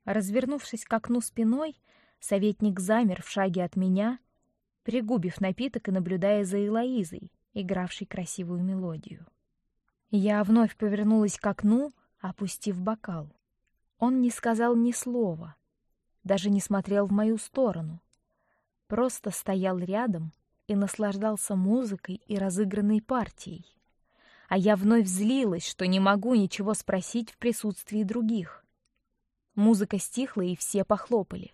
Развернувшись к окну спиной, советник замер в шаге от меня, пригубив напиток и наблюдая за Элоизой, игравший красивую мелодию. Я вновь повернулась к окну, опустив бокал. Он не сказал ни слова, даже не смотрел в мою сторону, просто стоял рядом и наслаждался музыкой и разыгранной партией. А я вновь злилась, что не могу ничего спросить в присутствии других. Музыка стихла, и все похлопали.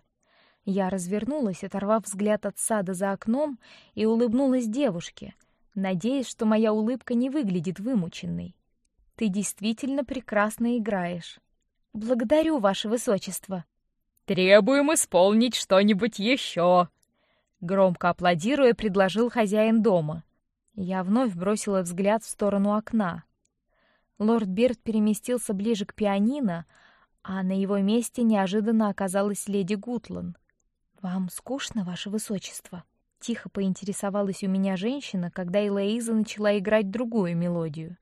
Я развернулась, оторвав взгляд от сада за окном, и улыбнулась девушке — надеясь, что моя улыбка не выглядит вымученной. Ты действительно прекрасно играешь. Благодарю, ваше высочество. Требуем исполнить что-нибудь еще. Громко аплодируя, предложил хозяин дома. Я вновь бросила взгляд в сторону окна. Лорд Берт переместился ближе к пианино, а на его месте неожиданно оказалась леди Гутлан. Вам скучно, ваше высочество? Тихо поинтересовалась у меня женщина, когда Элоиза начала играть другую мелодию.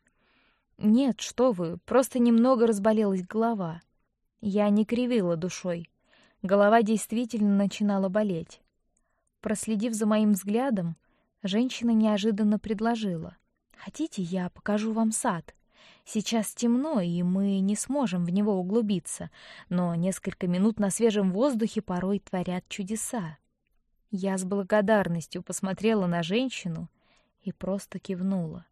Нет, что вы, просто немного разболелась голова. Я не кривила душой. Голова действительно начинала болеть. Проследив за моим взглядом, женщина неожиданно предложила: "Хотите, я покажу вам сад? Сейчас темно, и мы не сможем в него углубиться, но несколько минут на свежем воздухе порой творят чудеса". Я с благодарностью посмотрела на женщину и просто кивнула.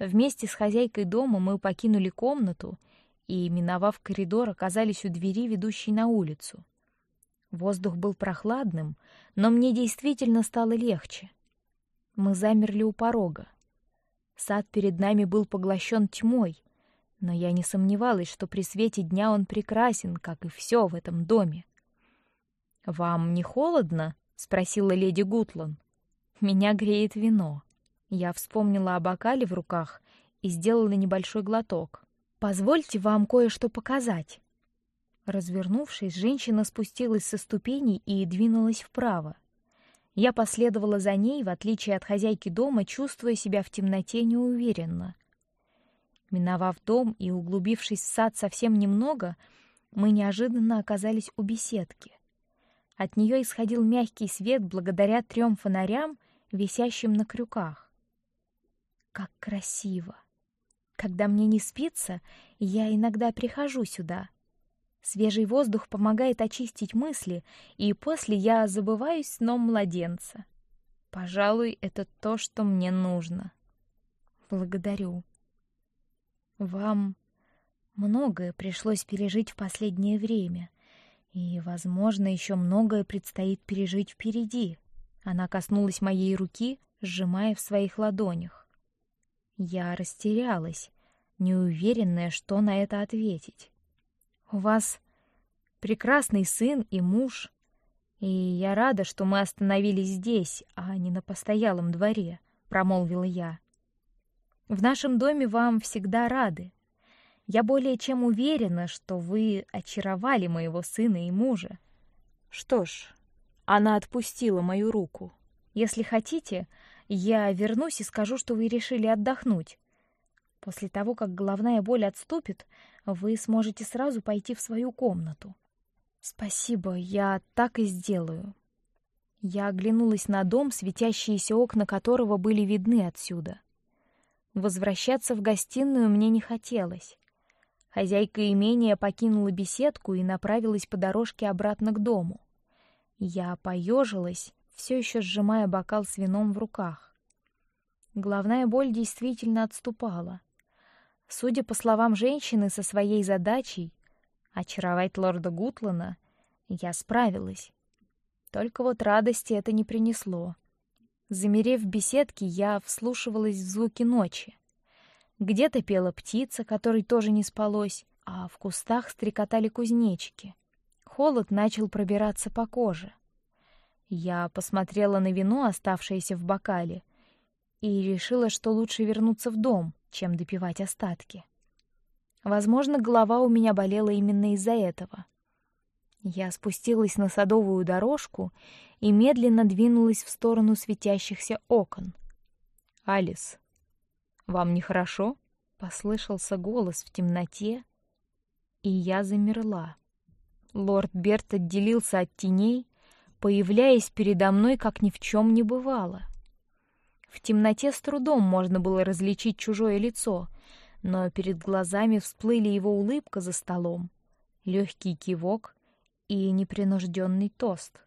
Вместе с хозяйкой дома мы покинули комнату и, миновав коридор, оказались у двери, ведущей на улицу. Воздух был прохладным, но мне действительно стало легче. Мы замерли у порога. Сад перед нами был поглощен тьмой, но я не сомневалась, что при свете дня он прекрасен, как и все в этом доме. Вам не холодно? спросила леди Гутлан. Меня греет вино. Я вспомнила о бокале в руках и сделала небольшой глоток. Позвольте вам кое-что показать. Развернувшись, женщина спустилась со ступеней и двинулась вправо. Я последовала за ней, в отличие от хозяйки дома, чувствуя себя в темноте неуверенно. Миновав дом и углубившись в сад совсем немного, мы неожиданно оказались у беседки. От нее исходил мягкий свет благодаря трем фонарям, висящим на крюках. Как красиво! Когда мне не спится, я иногда прихожу сюда. Свежий воздух помогает очистить мысли, и после я забываюсь сном младенца. Пожалуй, это то, что мне нужно. Благодарю. Вам многое пришлось пережить в последнее время, и, возможно, еще многое предстоит пережить впереди. Она коснулась моей руки, сжимая в своих ладонях. Я растерялась, неуверенная, что на это ответить. У вас прекрасный сын и муж, и я рада, что мы остановились здесь, а не на постоялом дворе, промолвила я. В нашем доме вам всегда рады. Я более чем уверена, что вы очаровали моего сына и мужа. Что ж, она отпустила мою руку. Если хотите, я вернусь и скажу, что вы решили отдохнуть. После того, как головная боль отступит, вы сможете сразу пойти в свою комнату. Спасибо, я так и сделаю. Я оглянулась на дом, светящиеся окна которого были видны отсюда. Возвращаться в гостиную мне не хотелось. Хозяйка имения покинула беседку и направилась по дорожке обратно к дому. Я поежилась все еще сжимая бокал с вином в руках. Головная боль действительно отступала. Судя по словам женщины со своей задачей очаровать лорда Гутлана, я справилась. Только вот радости это не принесло. Замерев в беседке, я вслушивалась в звуки ночи. Где-то пела птица, которой тоже не спалось, а в кустах стрекотали кузнечики. Холод начал пробираться по коже. Я посмотрела на вино, оставшееся в бокале, и решила, что лучше вернуться в дом, чем допивать остатки. Возможно, голова у меня болела именно из-за этого. Я спустилась на садовую дорожку и медленно двинулась в сторону светящихся окон. Алис, вам нехорошо? Послышался голос в темноте, и я замерла. Лорд Берт отделился от теней появляясь передо мной, как ни в чем не бывало. В темноте с трудом можно было различить чужое лицо, но перед глазами всплыли его улыбка за столом, легкий кивок и непринужденный тост.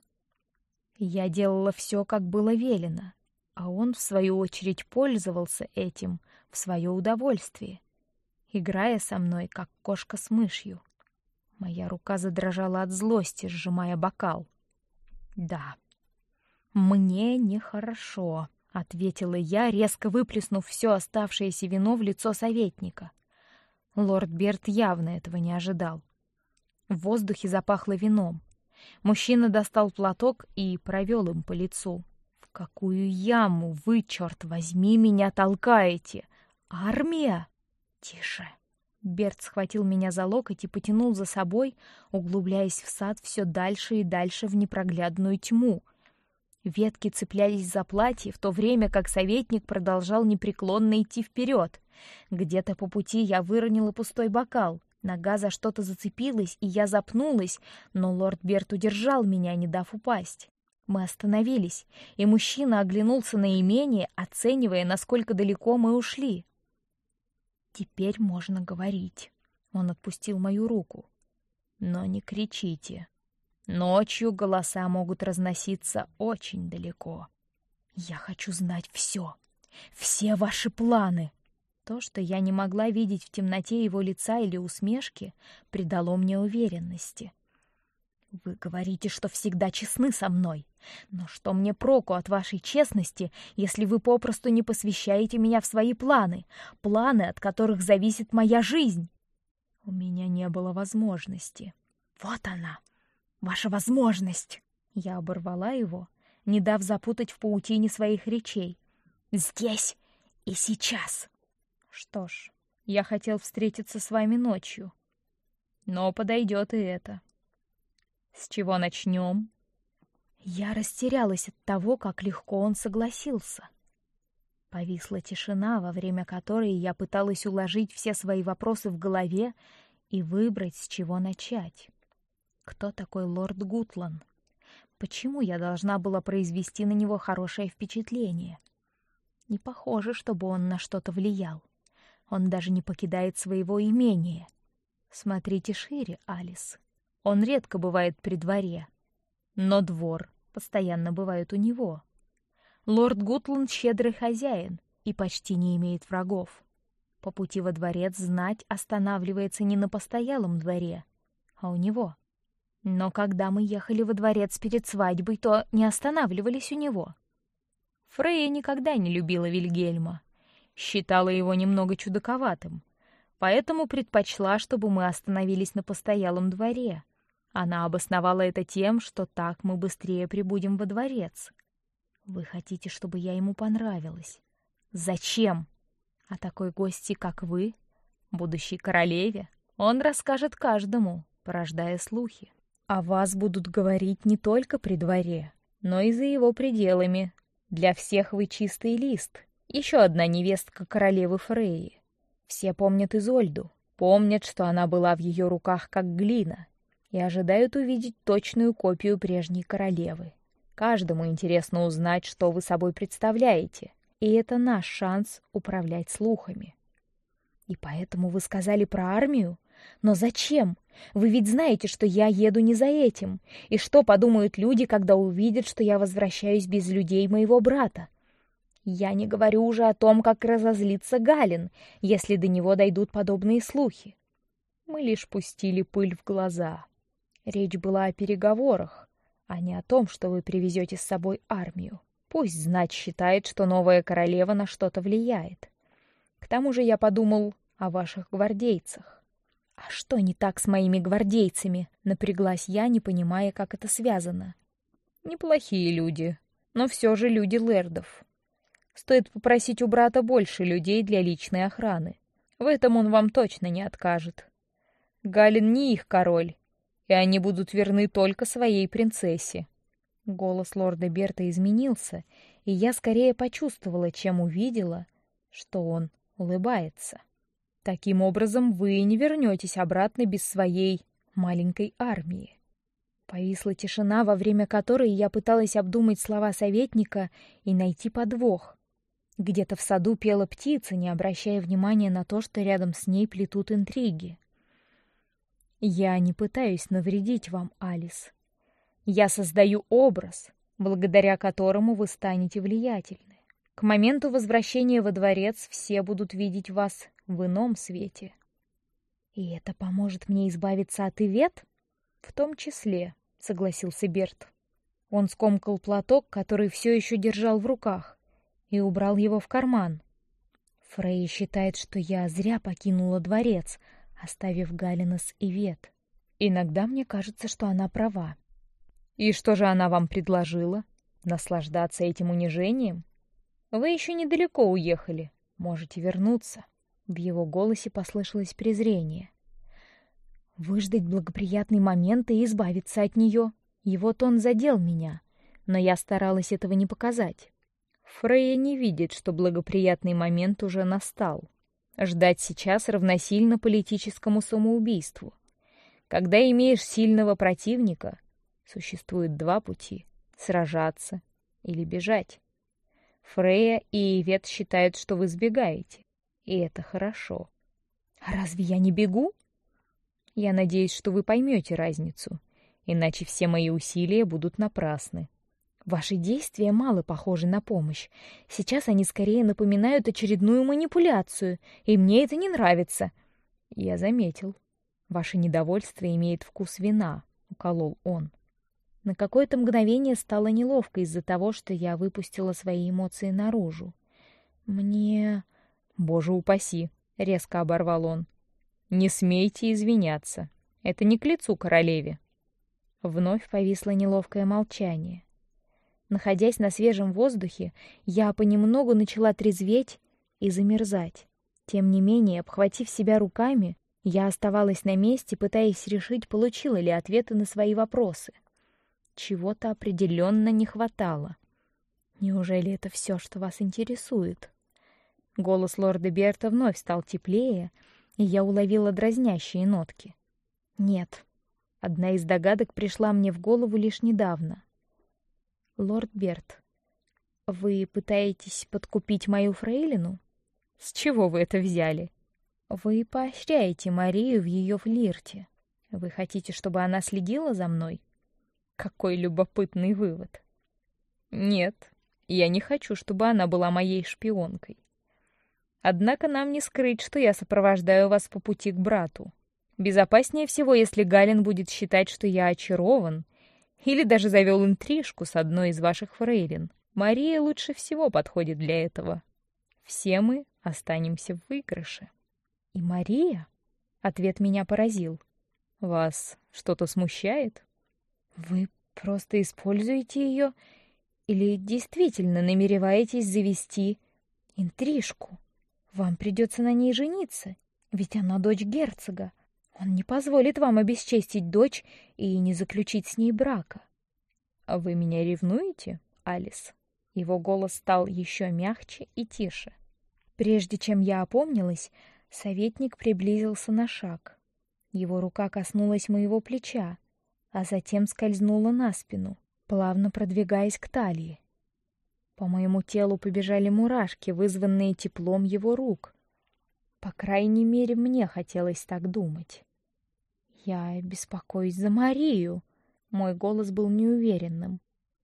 Я делала все, как было велено, а он в свою очередь пользовался этим в свое удовольствие, играя со мной, как кошка с мышью. Моя рука задрожала от злости, сжимая бокал. Да. Мне нехорошо, ответила я, резко выплеснув все оставшееся вино в лицо советника. Лорд Берт явно этого не ожидал. В воздухе запахло вином. Мужчина достал платок и провел им по лицу. В какую яму вы, черт возьми, меня толкаете? Армия? Тише. Берт схватил меня за локоть и потянул за собой, углубляясь в сад все дальше и дальше в непроглядную тьму. Ветки цеплялись за платье, в то время как советник продолжал непреклонно идти вперед. Где-то по пути я выронила пустой бокал. Нога за что-то зацепилась, и я запнулась, но лорд Берт удержал меня, не дав упасть. Мы остановились, и мужчина оглянулся на имение, оценивая, насколько далеко мы ушли. Теперь можно говорить. Он отпустил мою руку. Но не кричите. Ночью голоса могут разноситься очень далеко. Я хочу знать все, все ваши планы. То, что я не могла видеть в темноте его лица или усмешки, придало мне уверенности. Вы говорите, что всегда честны со мной. Но что мне проку от вашей честности, если вы попросту не посвящаете меня в свои планы, планы, от которых зависит моя жизнь? У меня не было возможности. Вот она, ваша возможность. Я оборвала его, не дав запутать в паутине своих речей. Здесь и сейчас. Что ж, я хотел встретиться с вами ночью, но подойдет и это. С чего начнем? Я растерялась от того, как легко он согласился. Повисла тишина, во время которой я пыталась уложить все свои вопросы в голове и выбрать, с чего начать. Кто такой лорд Гутлан? Почему я должна была произвести на него хорошее впечатление? Не похоже, чтобы он на что-то влиял. Он даже не покидает своего имения. Смотрите шире, Алис. Он редко бывает при дворе, но двор постоянно бывает у него. Лорд Гутланд щедрый хозяин и почти не имеет врагов. По пути во дворец знать останавливается не на постоялом дворе, а у него. Но когда мы ехали во дворец перед свадьбой, то не останавливались у него. Фрейя никогда не любила Вильгельма, считала его немного чудаковатым, поэтому предпочла, чтобы мы остановились на постоялом дворе. Она обосновала это тем, что так мы быстрее прибудем во дворец. Вы хотите, чтобы я ему понравилась? Зачем? А такой гости, как вы, будущей королеве, он расскажет каждому, порождая слухи. О вас будут говорить не только при дворе, но и за его пределами. Для всех вы чистый лист. Еще одна невестка королевы Фреи. Все помнят Изольду, помнят, что она была в ее руках как глина, и ожидают увидеть точную копию прежней королевы. Каждому интересно узнать, что вы собой представляете, и это наш шанс управлять слухами. И поэтому вы сказали про армию? Но зачем? Вы ведь знаете, что я еду не за этим. И что подумают люди, когда увидят, что я возвращаюсь без людей моего брата? Я не говорю уже о том, как разозлится Галин, если до него дойдут подобные слухи. Мы лишь пустили пыль в глаза. Речь была о переговорах, а не о том, что вы привезете с собой армию. Пусть знать считает, что новая королева на что-то влияет. К тому же я подумал о ваших гвардейцах. А что не так с моими гвардейцами? Напряглась я, не понимая, как это связано. Неплохие люди, но все же люди лэрдов. Стоит попросить у брата больше людей для личной охраны. В этом он вам точно не откажет. Галин не их король, и они будут верны только своей принцессе. Голос лорда Берта изменился, и я скорее почувствовала, чем увидела, что он улыбается. Таким образом, вы не вернетесь обратно без своей маленькой армии. Повисла тишина, во время которой я пыталась обдумать слова советника и найти подвох. Где-то в саду пела птица, не обращая внимания на то, что рядом с ней плетут интриги. Я не пытаюсь навредить вам, Алис. Я создаю образ, благодаря которому вы станете влиятельны. К моменту возвращения во дворец все будут видеть вас в ином свете. И это поможет мне избавиться от Ивет? В том числе, согласился Берт. Он скомкал платок, который все еще держал в руках, и убрал его в карман. Фрей считает, что я зря покинула дворец, оставив Галина с Ивет. Иногда мне кажется, что она права. И что же она вам предложила? Наслаждаться этим унижением? Вы еще недалеко уехали, можете вернуться. В его голосе послышалось презрение. Выждать благоприятный момент и избавиться от нее. Его тон задел меня, но я старалась этого не показать. Фрейя не видит, что благоприятный момент уже настал. Ждать сейчас равносильно политическому самоубийству. Когда имеешь сильного противника, существует два пути: сражаться или бежать. Фрейя и Ивет считают, что вы сбегаете. И это хорошо. А разве я не бегу? Я надеюсь, что вы поймете разницу, иначе все мои усилия будут напрасны. Ваши действия мало похожи на помощь. Сейчас они скорее напоминают очередную манипуляцию, и мне это не нравится. Я заметил. Ваше недовольство имеет вкус вина, уколол он. На какое-то мгновение стало неловко из-за того, что я выпустила свои эмоции наружу. Мне Боже упаси, резко оборвал он. Не смейте извиняться. Это не к лицу королеве. Вновь повисло неловкое молчание. Находясь на свежем воздухе, я понемногу начала трезветь и замерзать. Тем не менее, обхватив себя руками, я оставалась на месте, пытаясь решить, получила ли ответы на свои вопросы. Чего-то определенно не хватало. Неужели это все, что вас интересует? Голос лорда Берта вновь стал теплее, и я уловила дразнящие нотки. Нет, одна из догадок пришла мне в голову лишь недавно. Лорд Берт, вы пытаетесь подкупить мою фрейлину? С чего вы это взяли? Вы поощряете Марию в ее флирте. Вы хотите, чтобы она следила за мной? Какой любопытный вывод. Нет, я не хочу, чтобы она была моей шпионкой. Однако нам не скрыть, что я сопровождаю вас по пути к брату. Безопаснее всего, если Галин будет считать, что я очарован, или даже завел интрижку с одной из ваших фрейлин. Мария лучше всего подходит для этого. Все мы останемся в выигрыше. И Мария? Ответ меня поразил. Вас что-то смущает? Вы просто используете ее или действительно намереваетесь завести интрижку? Вам придется на ней жениться, ведь она дочь герцога. Он не позволит вам обесчестить дочь и не заключить с ней брака. А вы меня ревнуете, Алис? Его голос стал еще мягче и тише. Прежде чем я опомнилась, советник приблизился на шаг. Его рука коснулась моего плеча, а затем скользнула на спину, плавно продвигаясь к талии. По моему телу побежали мурашки, вызванные теплом его рук. По крайней мере, мне хотелось так думать. Я беспокоюсь за Марию. Мой голос был неуверенным.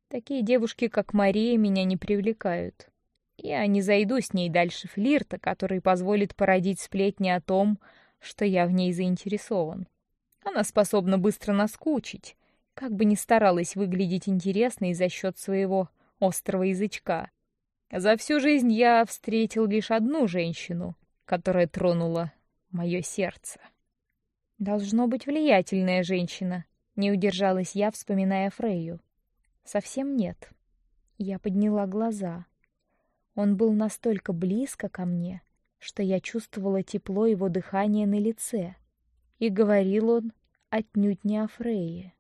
Такие девушки, как Мария, меня не привлекают. Я не зайду с ней дальше флирта, который позволит породить сплетни о том, что я в ней заинтересован. Она способна быстро наскучить, как бы ни старалась выглядеть интересной за счет своего острого язычка. За всю жизнь я встретил лишь одну женщину, которая тронула мое сердце. Должно быть влиятельная женщина. Не удержалась я, вспоминая Фрейю. Совсем нет. Я подняла глаза. Он был настолько близко ко мне, что я чувствовала тепло его дыхания на лице. И говорил он отнюдь не о Фрейе.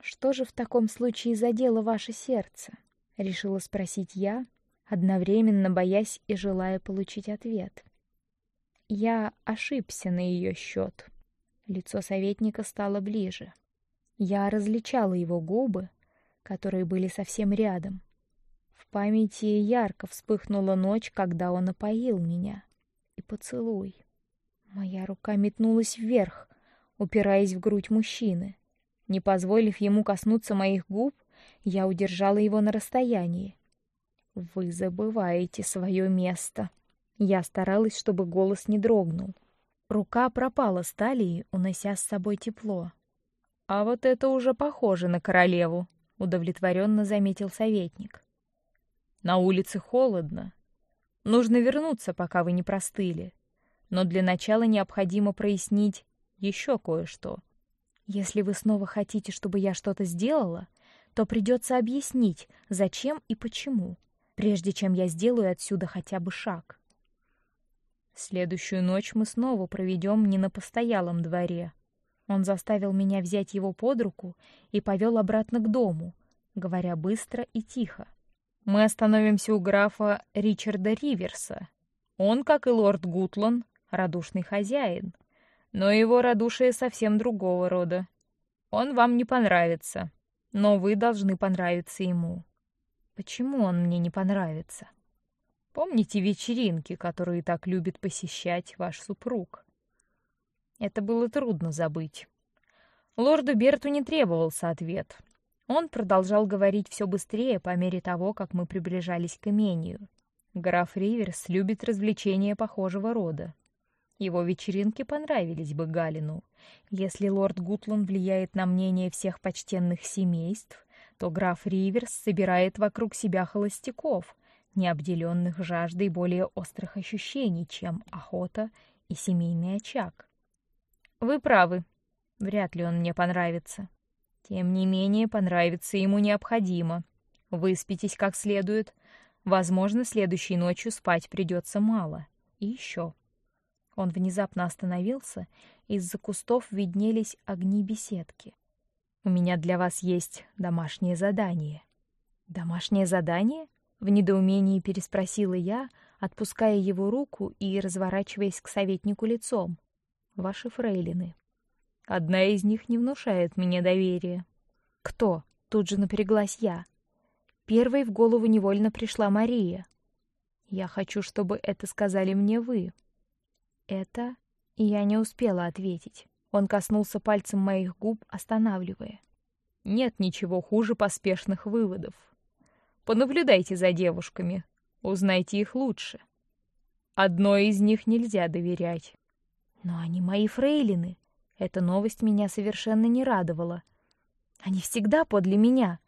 Что же в таком случае задело ваше сердце? Решила спросить я, одновременно боясь и желая получить ответ. Я ошибся на ее счет. Лицо советника стало ближе. Я различала его губы, которые были совсем рядом. В памяти ярко вспыхнула ночь, когда он опоил меня. И поцелуй. Моя рука метнулась вверх, упираясь в грудь мужчины. Не позволив ему коснуться моих губ, я удержала его на расстоянии. Вы забываете свое место. Я старалась, чтобы голос не дрогнул. Рука пропала с талии, унося с собой тепло. А вот это уже похоже на королеву, удовлетворенно заметил советник. На улице холодно. Нужно вернуться, пока вы не простыли. Но для начала необходимо прояснить еще кое-что. Если вы снова хотите, чтобы я что-то сделала, то придется объяснить, зачем и почему, прежде чем я сделаю отсюда хотя бы шаг. Следующую ночь мы снова проведем не на постоялом дворе. Он заставил меня взять его под руку и повел обратно к дому, говоря быстро и тихо. Мы остановимся у графа Ричарда Риверса. Он, как и лорд Гутлан, радушный хозяин, но его радушие совсем другого рода. Он вам не понравится, но вы должны понравиться ему. Почему он мне не понравится? Помните вечеринки, которые так любит посещать ваш супруг? Это было трудно забыть. Лорду Берту не требовался ответ. Он продолжал говорить все быстрее по мере того, как мы приближались к имению. Граф Риверс любит развлечения похожего рода. Его вечеринки понравились бы Галину. Если лорд Гутланд влияет на мнение всех почтенных семейств, то граф Риверс собирает вокруг себя холостяков, не обделенных жаждой более острых ощущений, чем охота и семейный очаг. Вы правы. Вряд ли он мне понравится. Тем не менее, понравиться ему необходимо. Выспитесь как следует. Возможно, следующей ночью спать придется мало. И еще. Он внезапно остановился, из-за кустов виднелись огни беседки. У меня для вас есть домашнее задание. Домашнее задание? В недоумении переспросила я, отпуская его руку и разворачиваясь к советнику лицом. Ваши фрейлины. Одна из них не внушает мне доверия. Кто? Тут же напряглась я. Первой в голову невольно пришла Мария. Я хочу, чтобы это сказали мне вы. Это и я не успела ответить. Он коснулся пальцем моих губ, останавливая. Нет ничего хуже поспешных выводов. Понаблюдайте за девушками, узнайте их лучше. Одной из них нельзя доверять. Но они мои фрейлины. Эта новость меня совершенно не радовала. Они всегда подле меня.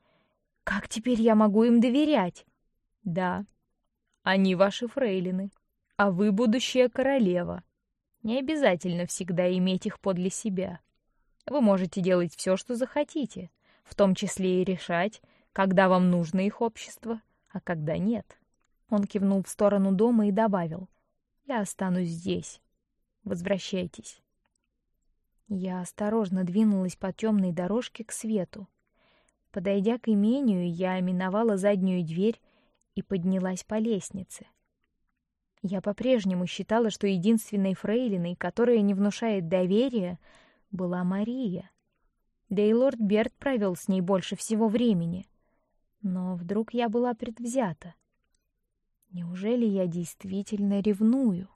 Как теперь я могу им доверять? Да, они ваши фрейлины, а вы будущая королева. Не обязательно всегда иметь их подле себя. Вы можете делать все, что захотите, в том числе и решать, когда вам нужно их общество, а когда нет. Он кивнул в сторону дома и добавил: "Я останусь здесь. Возвращайтесь". Я осторожно двинулась по темной дорожке к свету. Подойдя к имению, я миновала заднюю дверь и поднялась по лестнице. Я по-прежнему считала, что единственной фрейлиной, которая не внушает доверия, была Мария. Да и лорд Берт провел с ней больше всего времени. Но вдруг я была предвзята. Неужели я действительно ревную?